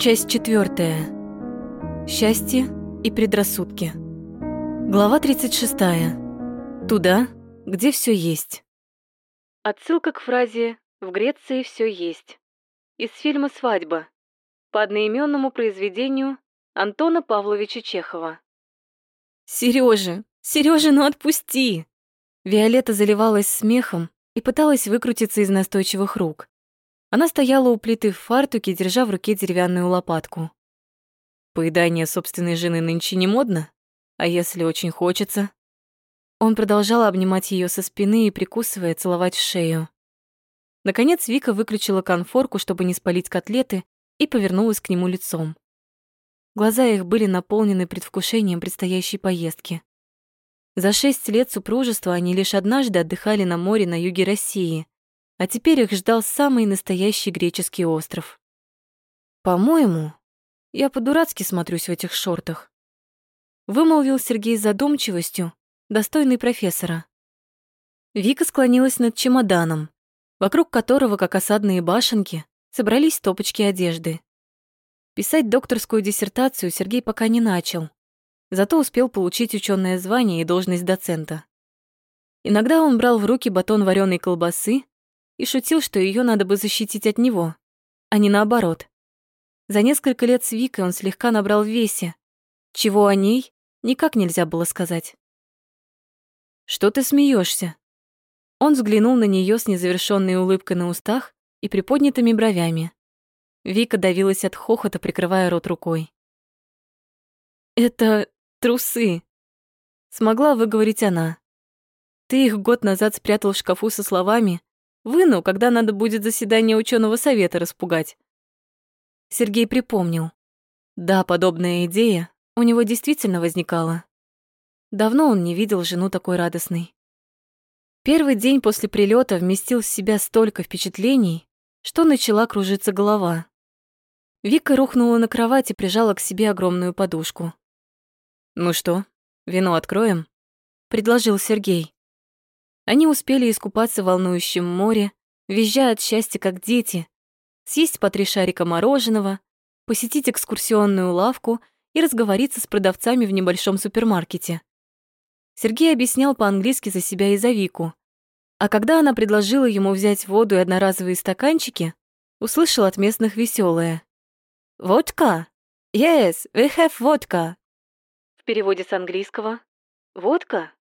Часть четвертая. Счастье и предрассудки. Глава 36. Туда, где все есть. Отсылка к фразе «В Греции все есть» из фильма «Свадьба» по одноименному произведению Антона Павловича Чехова. Сережа, Сережа, ну отпусти!» Виолетта заливалась смехом и пыталась выкрутиться из настойчивых рук. Она стояла у плиты в фартуке, держа в руке деревянную лопатку. Поедание собственной жены нынче не модно, а если очень хочется? Он продолжал обнимать ее со спины и, прикусывая, целовать в шею. Наконец Вика выключила конфорку, чтобы не спалить котлеты, и повернулась к нему лицом. Глаза их были наполнены предвкушением предстоящей поездки. За шесть лет супружества они лишь однажды отдыхали на море на юге России, а теперь их ждал самый настоящий греческий остров. «По-моему, я по-дурацки смотрюсь в этих шортах», вымолвил Сергей с задумчивостью, достойный профессора. Вика склонилась над чемоданом, вокруг которого, как осадные башенки, собрались топочки одежды. Писать докторскую диссертацию Сергей пока не начал, зато успел получить ученое звание и должность доцента. Иногда он брал в руки батон вареной колбасы и шутил, что ее надо бы защитить от него, а не наоборот. За несколько лет с Викой он слегка набрал в весе, чего о ней никак нельзя было сказать. «Что ты смеешься? Он взглянул на нее с незавершенной улыбкой на устах и приподнятыми бровями. Вика давилась от хохота, прикрывая рот рукой. «Это трусы», — смогла выговорить она. «Ты их год назад спрятал в шкафу со словами Выну, когда надо будет заседание ученого совета распугать. Сергей припомнил. Да, подобная идея у него действительно возникала. Давно он не видел жену такой радостной. Первый день после прилета вместил в себя столько впечатлений, что начала кружиться голова. Вика рухнула на кровать и прижала к себе огромную подушку. «Ну что, вино откроем?» — предложил Сергей. Они успели искупаться в волнующем море, визжая от счастья, как дети, съесть по три шарика мороженого, посетить экскурсионную лавку и разговориться с продавцами в небольшом супермаркете. Сергей объяснял по-английски за себя и за Вику. А когда она предложила ему взять воду и одноразовые стаканчики, услышал от местных веселое. «Водка? Yes, we have vodka». В переводе с английского «Водка?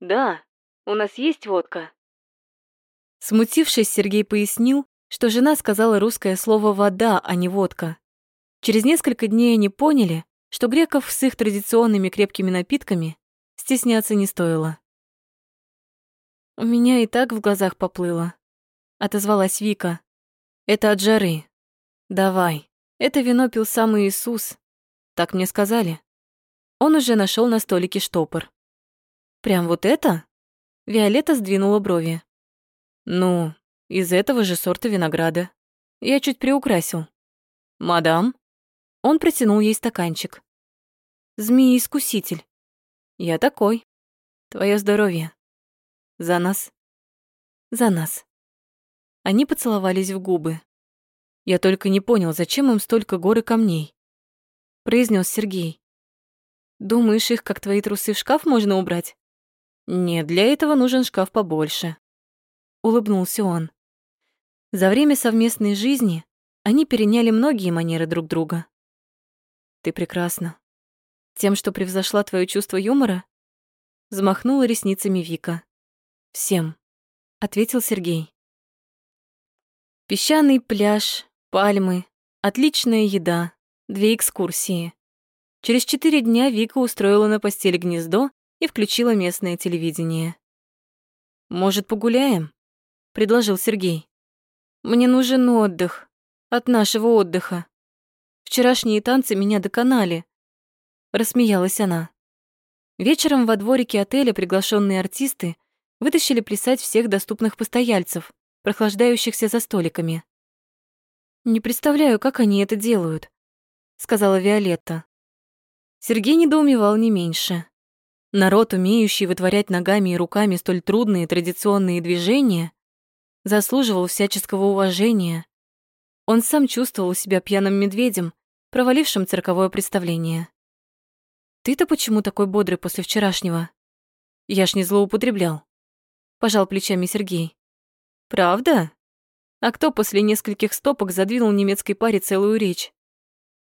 Да, у нас есть водка?» Смутившись, Сергей пояснил, что жена сказала русское слово «вода», а не «водка». Через несколько дней они поняли, что греков с их традиционными крепкими напитками стесняться не стоило. «У меня и так в глазах поплыло», — отозвалась Вика. «Это от жары. Давай. Это вино пил сам Иисус. Так мне сказали». Он уже нашел на столике штопор. «Прям вот это?» Виолетта сдвинула брови. «Ну, из этого же сорта винограда. Я чуть приукрасил». «Мадам?» Он протянул ей стаканчик. «Змеи-искуситель. Я такой. Твое здоровье. За нас. За нас». Они поцеловались в губы. «Я только не понял, зачем им столько горы камней?» произнес Сергей. «Думаешь, их, как твои трусы, в шкаф можно убрать?» Нет, для этого нужен шкаф побольше. Улыбнулся он. За время совместной жизни они переняли многие манеры друг друга. Ты прекрасна. Тем, что превзошла твое чувство юмора? Взмахнула ресницами Вика. Всем, ответил Сергей. Песчаный пляж, пальмы, отличная еда, две экскурсии. Через четыре дня Вика устроила на постели гнездо и включила местное телевидение. «Может, погуляем?» — предложил Сергей. «Мне нужен отдых. От нашего отдыха. Вчерашние танцы меня доконали». Рассмеялась она. Вечером во дворике отеля приглашенные артисты вытащили плясать всех доступных постояльцев, прохлаждающихся за столиками. «Не представляю, как они это делают», — сказала Виолетта. Сергей недоумевал не меньше. Народ, умеющий вытворять ногами и руками столь трудные традиционные движения, заслуживал всяческого уважения. Он сам чувствовал себя пьяным медведем, провалившим цирковое представление. «Ты-то почему такой бодрый после вчерашнего?» «Я ж не злоупотреблял», — пожал плечами Сергей. «Правда? А кто после нескольких стопок задвинул немецкой паре целую речь?»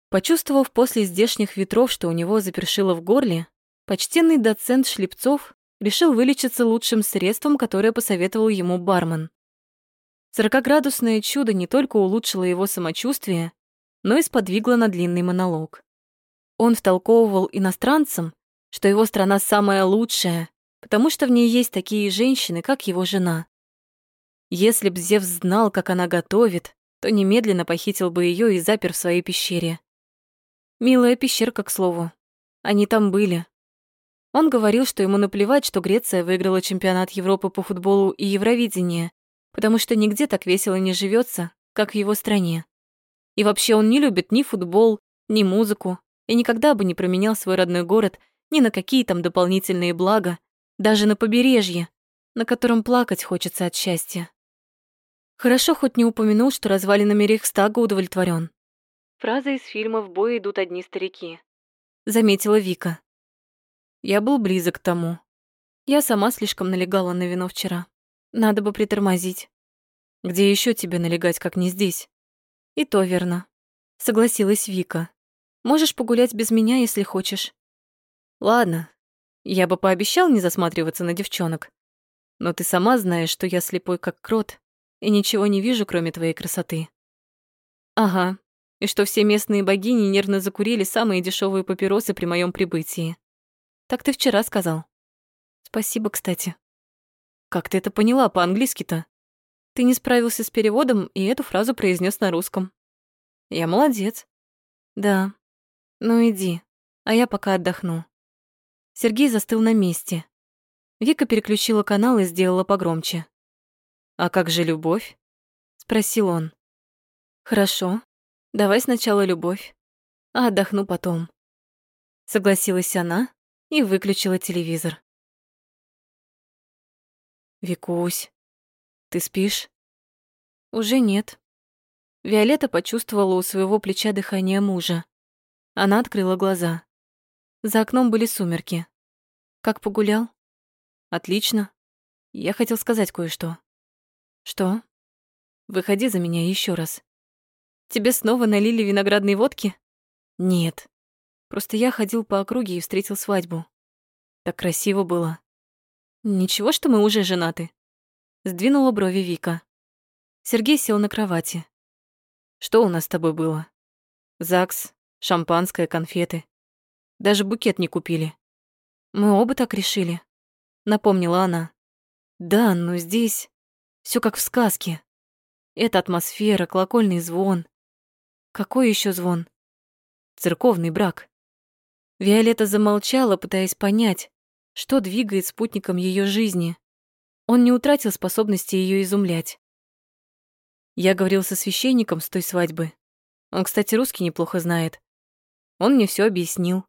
Почувствовав после здешних ветров, что у него запершило в горле, почтенный доцент Шлепцов решил вылечиться лучшим средством, которое посоветовал ему бармен. Сорокоградусное чудо не только улучшило его самочувствие, но и сподвигло на длинный монолог. Он втолковывал иностранцам, что его страна самая лучшая, потому что в ней есть такие женщины, как его жена. Если б Зевс знал, как она готовит, то немедленно похитил бы ее и запер в своей пещере. Милая пещерка, к слову. Они там были. Он говорил, что ему наплевать, что Греция выиграла чемпионат Европы по футболу и Евровидение, потому что нигде так весело не живется, как в его стране. И вообще он не любит ни футбол, ни музыку, и никогда бы не променял свой родной город ни на какие там дополнительные блага, даже на побережье, на котором плакать хочется от счастья. Хорошо хоть не упомянул, что развалинами Рейхстага удовлетворен. Фраза из фильма «В бой идут одни старики», — заметила Вика. Я был близок к тому. Я сама слишком налегала на вино вчера. Надо бы притормозить. Где еще тебе налегать, как не здесь? И то верно. Согласилась Вика. Можешь погулять без меня, если хочешь. Ладно. Я бы пообещал не засматриваться на девчонок. Но ты сама знаешь, что я слепой как крот и ничего не вижу, кроме твоей красоты. Ага. И что все местные богини нервно закурили самые дешевые папиросы при моем прибытии. Так ты вчера сказал. Спасибо, кстати. Как ты это поняла по-английски-то? Ты не справился с переводом и эту фразу произнес на русском. Я молодец. Да. Ну иди, а я пока отдохну. Сергей застыл на месте. Вика переключила канал и сделала погромче. «А как же любовь?» — спросил он. «Хорошо. Давай сначала любовь, а отдохну потом». Согласилась она и выключила телевизор. «Викусь, ты спишь?» «Уже нет». Виолетта почувствовала у своего плеча дыхание мужа. Она открыла глаза. За окном были сумерки. «Как погулял?» «Отлично. Я хотел сказать кое-что». «Что?» «Выходи за меня еще раз». «Тебе снова налили виноградной водки?» «Нет. Просто я ходил по округе и встретил свадьбу. Так красиво было. Ничего, что мы уже женаты. Сдвинула брови Вика. Сергей сел на кровати. Что у нас с тобой было? ЗАГС, шампанское, конфеты. Даже букет не купили. Мы оба так решили, напомнила она. Да, но здесь все как в сказке. Эта атмосфера, колокольный звон. Какой еще звон? Церковный брак. Виолетта замолчала, пытаясь понять, что двигает спутником ее жизни. Он не утратил способности ее изумлять. Я говорил со священником с той свадьбы. Он, кстати, русский неплохо знает. Он мне все объяснил.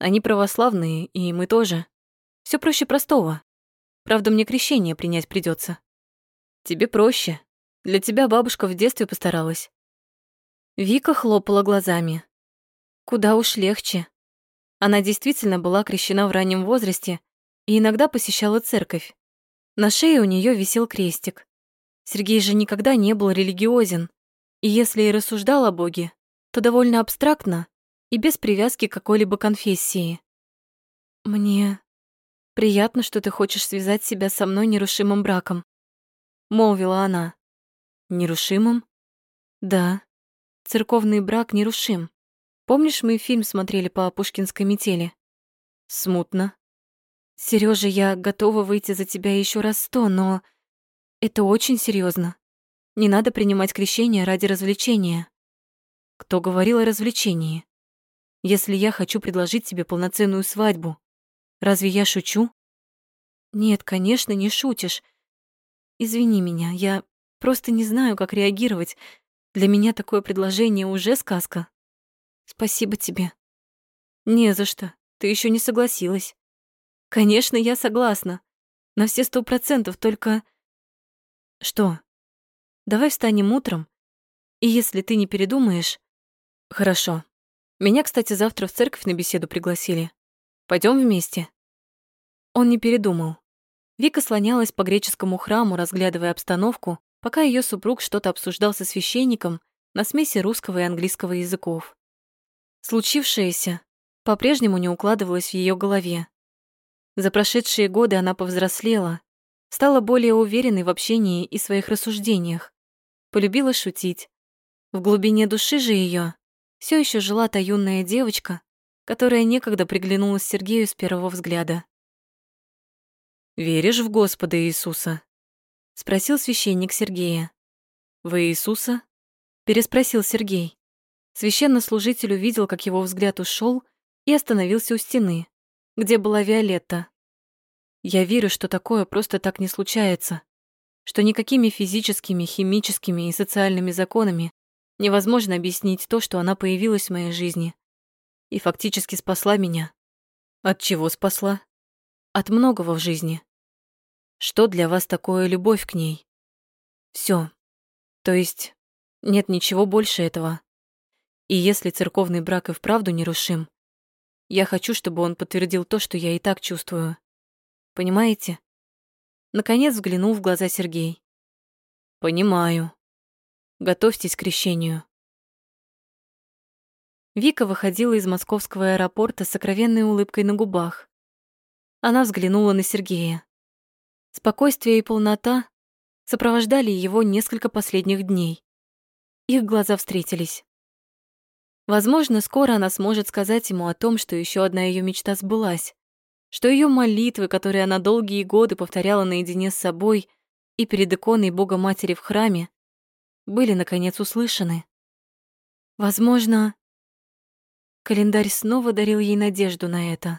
Они православные, и мы тоже. Все проще простого. Правда, мне крещение принять придется. Тебе проще. Для тебя бабушка в детстве постаралась. Вика хлопала глазами. Куда уж легче. Она действительно была крещена в раннем возрасте и иногда посещала церковь. На шее у нее висел крестик. Сергей же никогда не был религиозен, и если и рассуждал о Боге, то довольно абстрактно и без привязки к какой-либо конфессии. «Мне приятно, что ты хочешь связать себя со мной нерушимым браком», — молвила она. «Нерушимым?» «Да, церковный брак нерушим. Помнишь, мы фильм смотрели по Пушкинской метели? Смутно. Сережа, я готова выйти за тебя еще раз сто, но это очень серьезно. Не надо принимать крещение ради развлечения. Кто говорил о развлечении? Если я хочу предложить тебе полноценную свадьбу, разве я шучу? Нет, конечно, не шутишь. Извини меня, я просто не знаю, как реагировать. Для меня такое предложение уже сказка. Спасибо тебе. Не за что. Ты еще не согласилась. Конечно, я согласна. На все сто процентов, только... Что? Давай встанем утром, и если ты не передумаешь, Хорошо. Меня, кстати, завтра в церковь на беседу пригласили. Пойдем вместе. Он не передумал. Вика слонялась по греческому храму, разглядывая обстановку, пока ее супруг что-то обсуждал со священником на смеси русского и английского языков. Случившееся по-прежнему не укладывалось в ее голове. За прошедшие годы она повзрослела, стала более уверенной в общении и своих рассуждениях, полюбила шутить. В глубине души же ее все еще жила та юная девочка, которая некогда приглянулась Сергею с первого взгляда. «Веришь в Господа Иисуса?» — спросил священник Сергея. «В Иисуса?» — переспросил Сергей. Священнослужитель увидел, как его взгляд ушел и остановился у стены, где была Виолетта. «Я верю, что такое просто так не случается, что никакими физическими, химическими и социальными законами невозможно объяснить то, что она появилась в моей жизни и фактически спасла меня. От чего спасла? От многого в жизни. Что для вас такое любовь к ней? Все. То есть нет ничего больше этого. И если церковный брак и вправду нерушим, я хочу, чтобы он подтвердил то, что я и так чувствую. Понимаете? Наконец взглянул в глаза Сергей. Понимаю. Готовьтесь к крещению. Вика выходила из московского аэропорта с сокровенной улыбкой на губах. Она взглянула на Сергея. Спокойствие и полнота сопровождали его несколько последних дней. Их глаза встретились. Возможно, скоро она сможет сказать ему о том, что еще одна ее мечта сбылась, что ее молитвы, которые она долгие годы повторяла наедине с собой и перед иконой Бога Матери в храме, были, наконец, услышаны. Возможно, календарь снова дарил ей надежду на это.